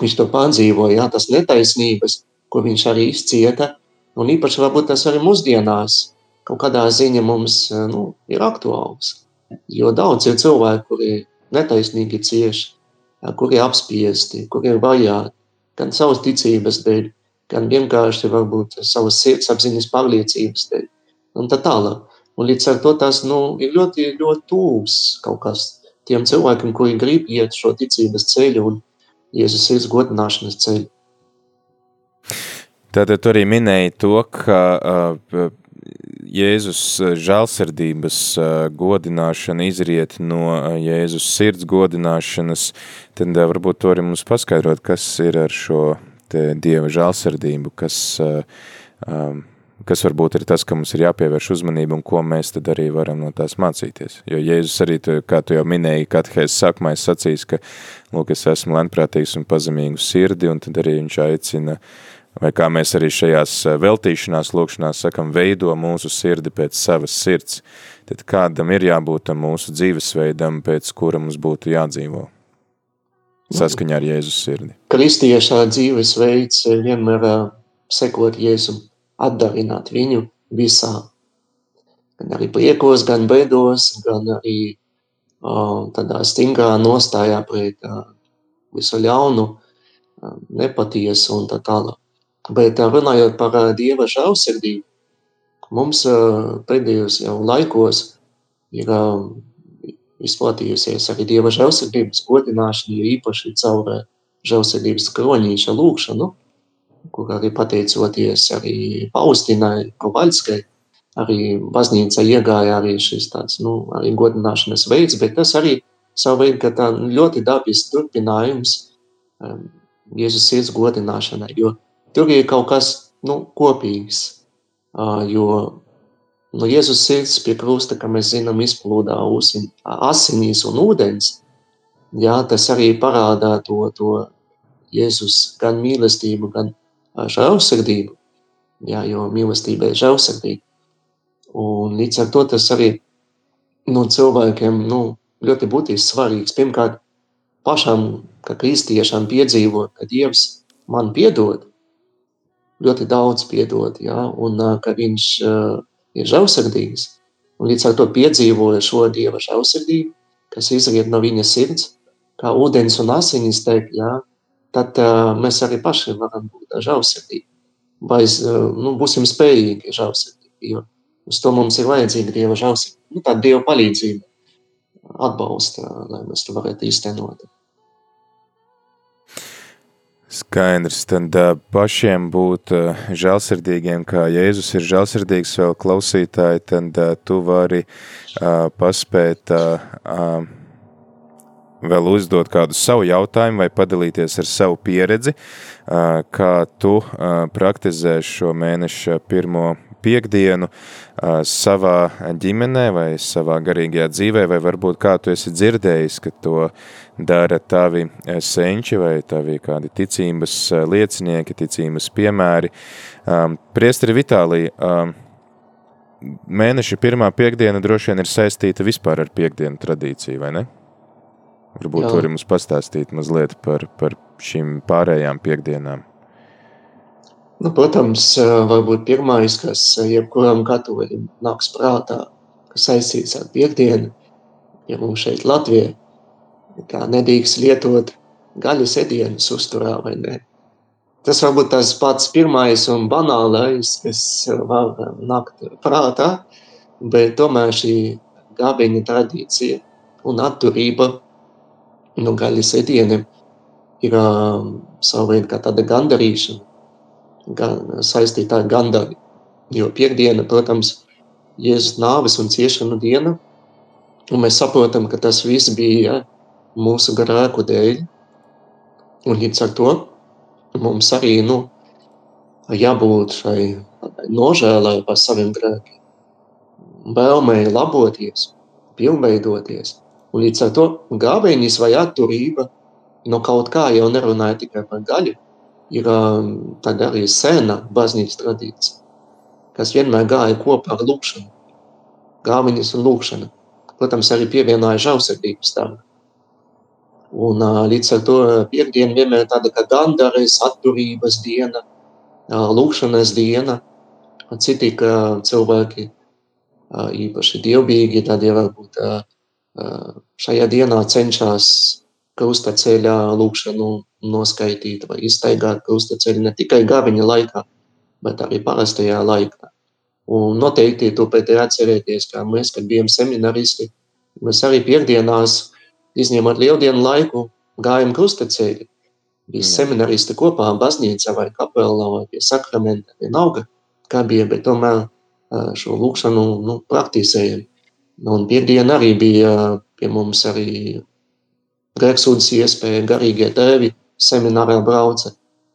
viņš to pārdzīvoja, jā, tas netaisnības, ko viņš arī izcieta, un īpaši varbūt tas arī mūsdienās kaut kādā ziņa mums nu, ir aktuāls. Jo daudz ir cilvēku, kuri netaisnīgi cieši, kuri apspiesti, kuri ir vajāti, gan savas ticības dēļ, gan vienkārši varbūt savas sirdsapziņas pārliecības dēļ, un tā tālāk. Un līdz ar to tas nu, ir ļoti, ļoti tūs kaut kas tiem cilvēkiem, kuri grib iet šo ticības ceļu un Jēzus sirds godināšanas ceļu. Tātad tu arī minēji to, ka uh, Jēzus žēlsirdības godināšana izriet no Jēzus sirds godināšanas, tad varbūt to arī mums paskaidrot, kas ir ar šo te Dieva žēlsirdību, kas uh, um, kas varbūt ir tas, ka mums ir jāpievērš uzmanība un ko mēs tad arī varam no tās mācīties. Jo Jēzus arī, tu, kā tu jau minēji, katehēs sākumā es sacīs, ka, lūk, es esmu lentprātīgs un pazemīgu sirdi, un tad arī viņš aicina, vai kā mēs arī šajās veltīšanās lūkšanās sakam, veido mūsu sirdi pēc savas sirds, tad kādam ir jābūt mūsu dzīvesveidam, pēc kura mums būtu jādzīvo saskaņā ar Jēzus sirdi. Kristiešā dzīvesveids vienmēr sekot Jēzum atdarināt viņu visā. Gan arī priekos, gan bēdos, gan arī uh, tādā stingrā nostājā pret visu ļaunu, nepatiesu un tā tālāk. Bet runājot par Dieva žēlsirdību, mums pēdējos jau laikos ir izplatījusies. Arī Dieva žēlsirdības godināšana, jo īpaši caur uh, žēlsirdības kroņīša lūkšanu, kur arī pateicoties arī Paustinai Kovaļskai, arī baznīca iegāja arī šis tāds, nu, arī godināšanas veids, bet tas arī savu veidu, ka tā ļoti dabis turpinājums um, Jēzus sirds godināšanai, jo tur ir kaut kas, nu, kopīgs, uh, jo no Jēzus sirds pie krusta, kā mēs zinām, izplūdā usin, asinīs un ūdens, jā, tas arī parādā to, to Jēzus gan mīlestību, gan žēlsirdību, jā, jo mīlestība ir žēlsirdība. Un līdz ar to tas arī nu, cilvēkiem nu, ļoti būtiski svarīgs. Pirmkārt, pašam, kā kristiešam, piedzīvot, ka Dievs man piedod, ļoti daudz piedod, jā, un ka Viņš uh, ir žēlsirdīgs. Un līdz ar to piedzīvoja šo Dieva žēlsirdību, kas izriet no viņa sirds, kā ūdens un asinis teikt, jā, tad uh, mēs arī paši varam būt žēlsirdīgi. Vai uh, nu, būsim spējīgi žēlsirdīgi, jo uz to mums ir vajadzīga Dieva žēlsirdība, nu, tā Dieva palīdzība, atbalsta, lai mēs to varētu īstenot. Skaidrs, tad pašiem būt žēlsirdīgiem, kā Jēzus ir žēlsirdīgs vēl klausītāji, tad tu vari paspēt vēl uzdot kādu savu jautājumu vai padalīties ar savu pieredzi, kā tu praktizē šo mēneša pirmo piekdienu savā ģimenē vai savā garīgajā dzīvē, vai varbūt kā tu esi dzirdējis, ka to dara tavi senči vai tavi kādi ticības liecinieki, ticības piemēri. Priestri Vitālija, mēneša pirmā piekdiena droši vien ir saistīta vispār ar piekdienu tradīciju, vai ne? Varbūt var jums pastāstīt mazliet par, par šīm pārējām piekdienām. Nu, protams, varbūt pirmais, kas jebkuram katoļam nāks prātā, kas saistīts ar piekdienu, ja mums šeit Latvijā, kā nedrīkst lietot gaļas ēdienus uzturā vai ne. Tas varbūt tas pats pirmais un banālais, kas var nākt prātā, bet tomēr šī gābeņa tradīcija un atturība nu, gaļas ēdieniem ir uh, sava veida kā tāda gandarīšana, gan saistītā ar gandari. Jo piekdiena, protams, Jēzus nāves un ciešanu diena, un mēs saprotam, ka tas viss bija mūsu grēku dēļ, un līdz ar to mums arī, nu, jābūt šai nožēlai par saviem grēkiem, vēlmei laboties, pilnveidoties – Un līdz ar to gābēnis vai atturība, no kaut kā jau nerunāja tikai par gaļu, ir um, tāda arī sena baznīcas tradīcija, kas vienmēr gāja kopā ar lūkšanu. Gābenis un lūkšana. protams, arī pievienoja žausirdības darbu. Un līdz ar to piekdiena vienmēr ir tāda kā gandares, atturības diena, lūkšanas diena. Citi cilvēki, īpaši dievbīgi, tad jau varbūt šajā dienā cenšas krustaceļā lūkšanu noskaitīt vai iztaigāt krustaceļu ne tikai gaviņa laikā, bet arī parastajā laikā. Un noteikti to pēc ir atcerēties, kā mēs, kad bijām seminaristi, mēs arī piekdienās, izņemot lieldienu laiku, gājam krustaceļi. Bija seminaristi kopā baznīcā vai kapelā vai pie sakramenta, vienalga, kā bija, bet tomēr šo lūkšanu nu, praktizējam. Un piekdiena arī bija pie mums arī grēksūdas iespēja, garīgie tēvi seminārā brauca.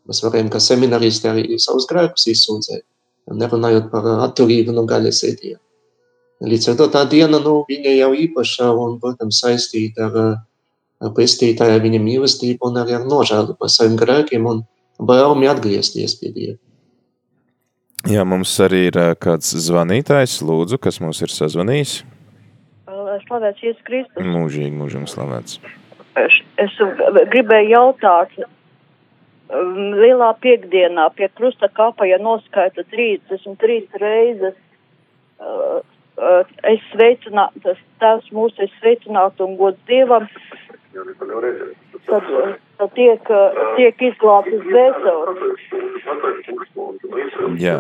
Mēs varējām, kā seminaristi, arī savus grēkus izsūdzēt, nerunājot par atturību no gaļas ēdienu. Līdz ar to tā diena, nu, viņa jau īpaša un, protams, saistīta ar, ar pestītāju, viņa mīlestību un arī ar nožēlu par saviem grēkiem un baumi atgriezties pie Dieva. Jā, mums arī ir kāds zvanītājs, lūdzu, kas mums ir sazvanījis. Slavēts Jēzus Kristus. Mūžīgi, mūžīgi slavēts. Es, gribēju jautāt, um, lielā piekdienā pie krusta kapa, ja noskaita 33 reizes, uh, uh, es sveicinātu, tas mūsu es sveicinātu un gods Dievam, tad, tad tiek, tiek izglābtas dvēseles. Jā,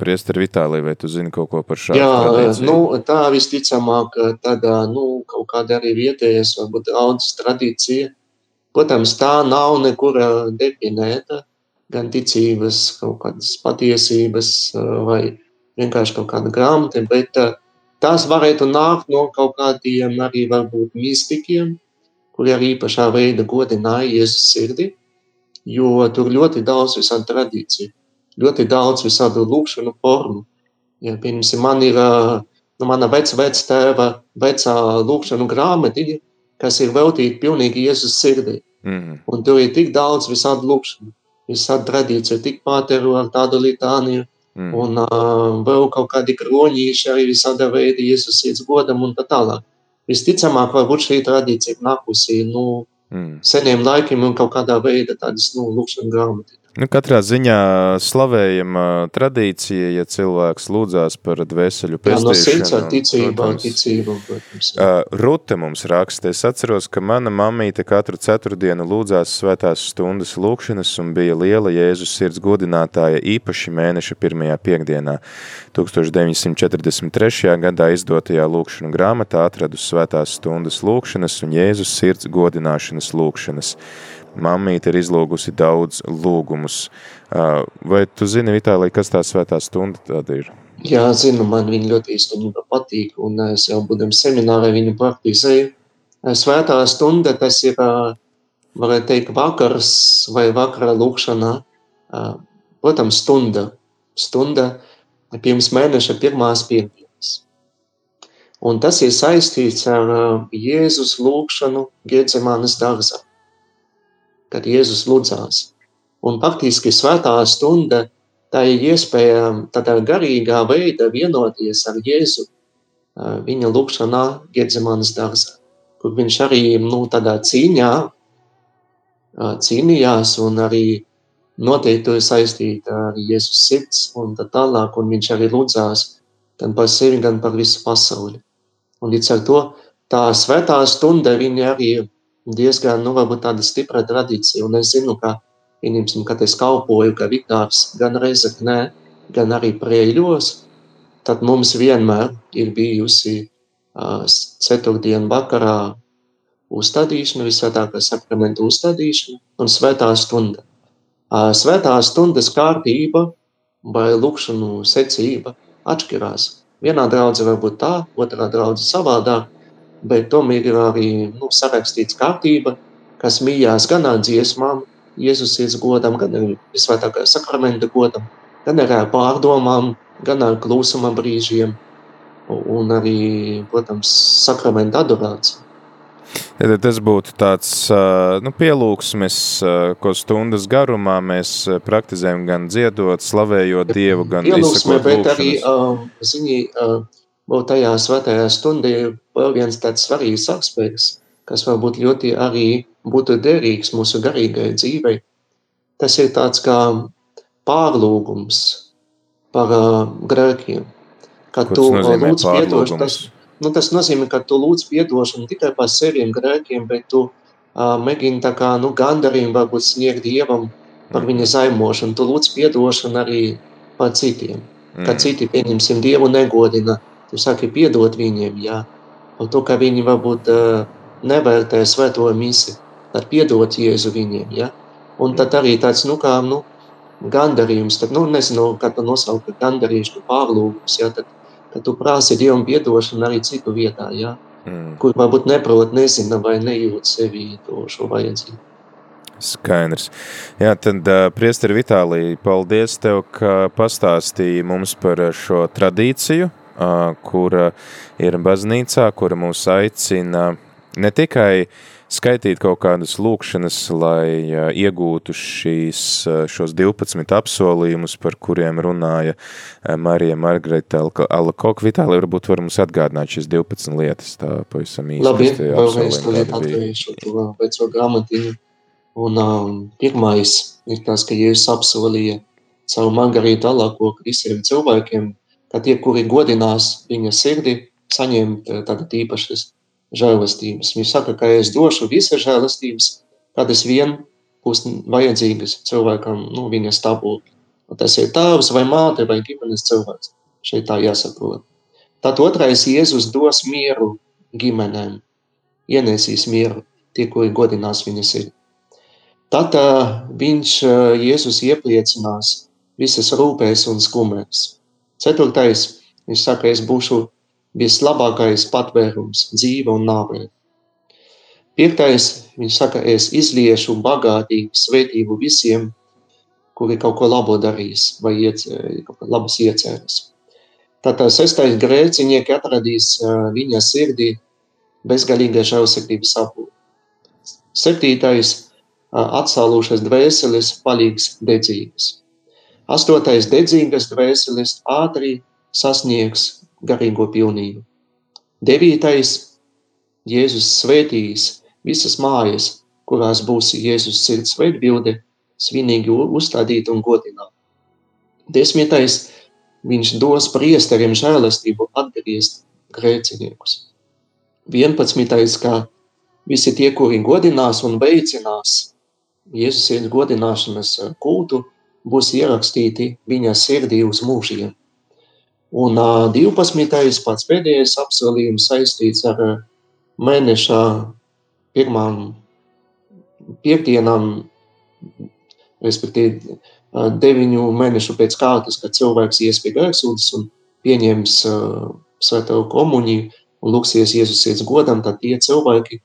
priesteri Vitālija, vai tu zini kaut ko par šādu Jā, tradīciju? nu, tā visticamāk, tādā, nu, kaut kāda arī vietējas, varbūt draudzes tradīcija. Protams, tā nav nekura definēta, gan ticības, kaut kādas patiesības vai vienkārši kaut kāda grāmata, bet tās varētu nākt no kaut kādiem arī varbūt mistikiem, kuri arī īpašā veida godināja Jēzus sirdi, jo tur ļoti daudz visādi tradīciju, ļoti daudz visādu lūkšanu formu. Ja, piemēram, man ir nu, mana veca veca tēva vecā lūkšanu grāmatiņa, kas ir veltīta pilnīgi Jēzus sirdī. Mm. Un tur ir tik daudz visādi lūkšanu, visādi tradīcija, tik pāteru ar tādu litāniju, Mm. un uh, vēl kaut kādi kroņīši arī visāda veida Jēzus sirds godam un tā tālāk. Visticamāk, varbūt šī tradīcija nākusi nu, Mm. seniem laikiem un kaut kādā veidā tādas nu, lūkšana grāmatas. Nu, katrā ziņā slavējama tradīcija, ja cilvēks lūdzās par dvēseļu Jā, no sirds pestīšanu. ar ticību, protams, ticību, protams. Uh, Rute mums raksta, es atceros, ka mana mamīte katru ceturtdienu lūdzās svētās stundas lūkšanas un bija liela Jēzus sirds godinātāja īpaši mēneša pirmajā piekdienā. 1943. gadā izdotajā lūkšanu grāmatā atradu svētās stundas lūkšanas un Jēzus sirds godināšanas lūkšanas. Mamīte ir izlūgusi daudz lūgumus. Vai tu zini, Vitālija, kas tā svētā stunda tāda ir? Jā, zinu, man viņa ļoti īstenībā patīk, un es jau būdam seminārā viņu praktizēju. Svētā stunda, tas ir, varētu teikt, vakars vai vakara lūkšanā. Protams, stunda. Stunda pirms mēneša pirmās piekdienas. Un tas ir saistīts ar Jēzus lūkšanu Gedzemanas dārzā, kad Jēzus lūdzās. Un faktiski svētā stunda tā ir iespēja tādā garīgā veidā vienoties ar Jēzu viņa lūkšanā Gedzemanas dārzā, kur viņš arī nu, tādā cīņā cīnījās un arī noteikti to ir saistīta ar Jēzus sirds un tā tālāk, un viņš arī lūdzās gan par sevi, gan par visu pasauli. Un līdz ar to tā svētā stunda viņa arī ir diezgan, nu, varbūt tāda stipra tradīcija, un es zinu, ka pieņemsim, kad es kalpoju, ka Vitārs gan Rezeknē, gan arī Prēļos, tad mums vienmēr ir bijusi uh, ceturtdienu vakarā uzstādīšana, visvētākā sakramenta uzstādīšana un svētā stunda. Uh, svētā stundas kārtība vai lūkšanu secība atšķirās. Vienā draudzē var būt tā, otrā draudzē savādāk, bet tomēr ir arī nu, sarakstīts kārtība, kas mījās gan ar dziesmām, Jēzus godam, gan arī visvētākā sakramenta godam, gan arī ar pārdomām, gan ar klusuma brīžiem un arī, protams, sakramenta adorācija. Ja tas būtu tāds nu, pielūgsmes, ko stundas garumā mēs praktizējam gan dziedot, slavējot Dievu, gan Pielūgsme, bet arī lūkšanas. uh, ziņi, būt tajā svētajā stundī vēl viens tāds svarīgs aspekts, kas varbūt ļoti arī būtu derīgs mūsu garīgai dzīvei. Tas ir tāds kā pārlūgums par uh, grēkiem. Kad Ko tu lūdz piedošanu, tas, nu, tas nozīmē, ka tu lūdz piedošanu tikai par saviem grēkiem, bet tu uh, mēģini tā kā, nu, gandarījumu varbūt sniegt Dievam par viņa zaimošanu. Tu lūdz piedošanu arī par citiem. Kad Mm. citi, pieņemsim, Dievu negodina, tu saki piedot viņiem, jā. Par to, ka viņi varbūt uh, nevērtē svēto misi, tad piedot Jēzu viņiem, jā. Un tad arī tāds, nu, kā, nu, gandarījums, tad, nu, nezinu, kā to nosaukt, ka gandarījums, ka pārlūgums, jā, tad, kad tu prāsi Dievam piedošanu arī citu vietā, jā, Mm. kur varbūt neprot, nezina vai nejūt sevi to šo vajadzību. Skaidrs. Jā, tad uh, priesteri Vitālija, paldies tev, ka pastāstīji mums par šo tradīciju, kura ir baznīcā, kura mūs aicina ne tikai skaitīt kaut kādas lūkšanas, lai iegūtu šīs, šos 12 apsolījumus, par kuriem runāja Marija Margarita Alakoka. Vitālija, varbūt var mums atgādināt šīs 12 lietas, tā pavisam īsti. Labi, vēlreiz bija. atvēršu to veco grāmatiņu. Un um, pirmais ir tas, ka Jēzus apsolīja savu margarītu alakoku visiem cilvēkiem, ka tie, kuri godinās viņa sirdi, saņemt eh, tātad īpašas žēlastības. Viņš saka, ka es došu visas žēlastības, kādas vien būs vajadzīgas cilvēkam, nu, viņa. Un Tas ir tēvs vai māte vai ģimenes cilvēks. Šeit tā jāsaprot. Tad otrais Jēzus dos mieru ģimenēm, ienesīs mieru tie, kuri godinās viņa sirdi. Tad uh, viņš, uh, Jēzus, iepriecinās visas rūpēs un skumēs. Ceturtais, viņš saka, es būšu vislabākais patvērums dzīve un nāvē. Piektais, viņš saka, es izliešu bagātīgu svētību visiem, kuri kaut ko labu darīs vai ko labas ieceras. Tātad sestais grēcinieki atradīs uh, viņa sirdī bezgalīga žēlsirdības sapulce. Septītais atsālušas dvēseles palīgs dedzīgas. Astotais dedzīgas dvēseles ātri sasniegs garīgo pilnību. Devītais Jēzus svētīs visas mājas, kurās būs Jēzus sirds svētbilde, svinīgi u- uzstādīta un godināta. Desmitais viņš dos priesteriem žēlastību atgriezt grēciniekus. 11. kā visi tie, kuri godinās un veicinās Jēzus sirds godināšanas kultu, būs ierakstīti viņa sirdī uz mūžiem. Un ā, 12. pats pēdējais apsolījums saistīts ar mēneša pirmām piekdienām, respektīvi deviņu mēnešu pēc kārtas, kad cilvēks ies pie grēksūdas un pieņems uh, svēto komuniju un lūksies Jēzus sirds godam, tad tie cilvēki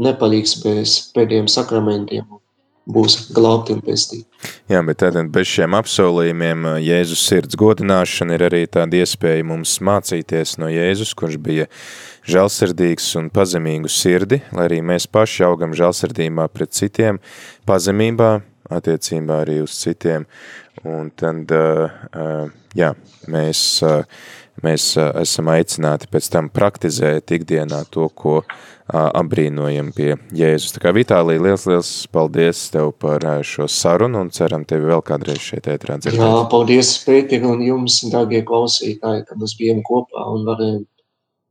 nepaliks bez pēdējiem sakramentiem un būs glābti un pestīti. Jā, bet tad bez šiem apsolījumiem uh, Jēzus sirds godināšana ir arī tāda iespēja mums mācīties no Jēzus, kurš bija žēlsirdīgs un pazemīgu sirdi, lai arī mēs paši augam žēlsirdībā pret citiem, pazemībā, attiecībā arī uz citiem. Un tad, uh, uh, jā, mēs, mēs esam aicināti pēc tam praktizēt ikdienā to, ko apbrīnojam pie Jēzus. Tā kā Vitālija, liels, liels paldies tev par šo sarunu un ceram tevi vēl kādreiz šeit ētrā Jā, dzirdēt. paldies, Pēter, un jums, dārgie klausītāji, ka mēs bijām kopā un varējām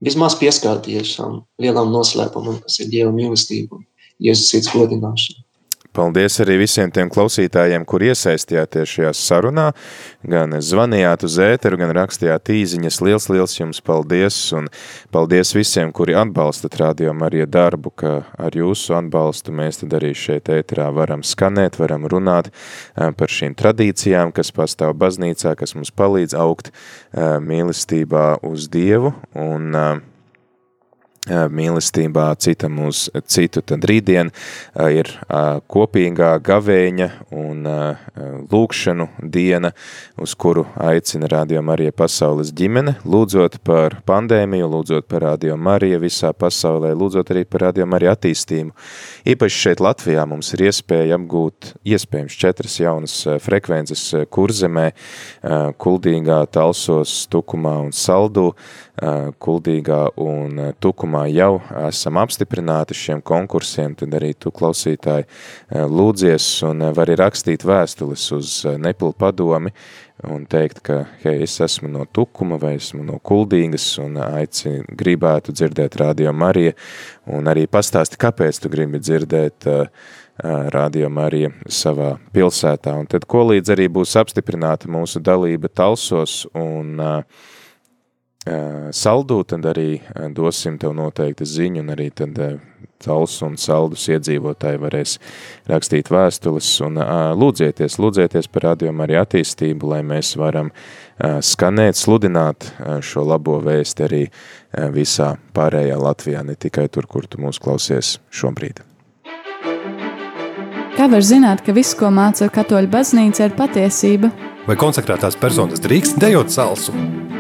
vismaz pieskārties šam lielam noslēpumam, kas ir Dieva mīlestība un Jēzus sirds godināšana. Paldies arī visiem tiem klausītājiem, kur iesaistījāties šajā sarunā, gan zvanījāt uz ēteru, gan rakstījāt īziņas. Liels, liels jums paldies, un paldies visiem, kuri atbalstat Radio Marija darbu, ka ar jūsu atbalstu mēs tad arī šeit ēterā varam skanēt, varam runāt par šīm tradīcijām, kas pastāv baznīcā, kas mums palīdz augt mīlestībā uz Dievu, un mīlestībā citam uz citu, tad rītdien ir kopīgā gavēņa un lūkšanu diena, uz kuru aicina Radio Marija pasaules ģimene, lūdzot par pandēmiju, lūdzot par Radio Marija visā pasaulē, lūdzot arī par Radio Marija attīstību. Īpaši šeit Latvijā mums ir iespēja apgūt iespējams četras jaunas frekvences kurzemē, kuldīgā, talsos, tukumā un saldū, kuldīgā un tukumā jau esam apstiprināti šiem konkursiem, tad arī tu klausītāji lūdzies un vari rakstīt vēstules uz Nepil padomi un teikt, ka hei, es esmu no tukuma vai esmu no kuldīgas un aici gribētu dzirdēt Radio Marija un arī pastāsti, kāpēc tu gribi dzirdēt uh, Radio Marija savā pilsētā. Un tad, ko līdz arī būs apstiprināta mūsu dalība talsos un uh, saldū, tad arī dosim tev noteikti ziņu, un arī tad tals un saldus iedzīvotāji varēs rakstīt vēstules, un lūdzieties, lūdzieties par radiomu arī attīstību, lai mēs varam skanēt, sludināt šo labo vēsti arī visā pārējā Latvijā, ne tikai tur, kur tu mūs klausies šobrīd. Kā var zināt, ka viss, ko māca katoļu baznīca, ir patiesība? Vai konsekrētās personas drīkst dejot salsu?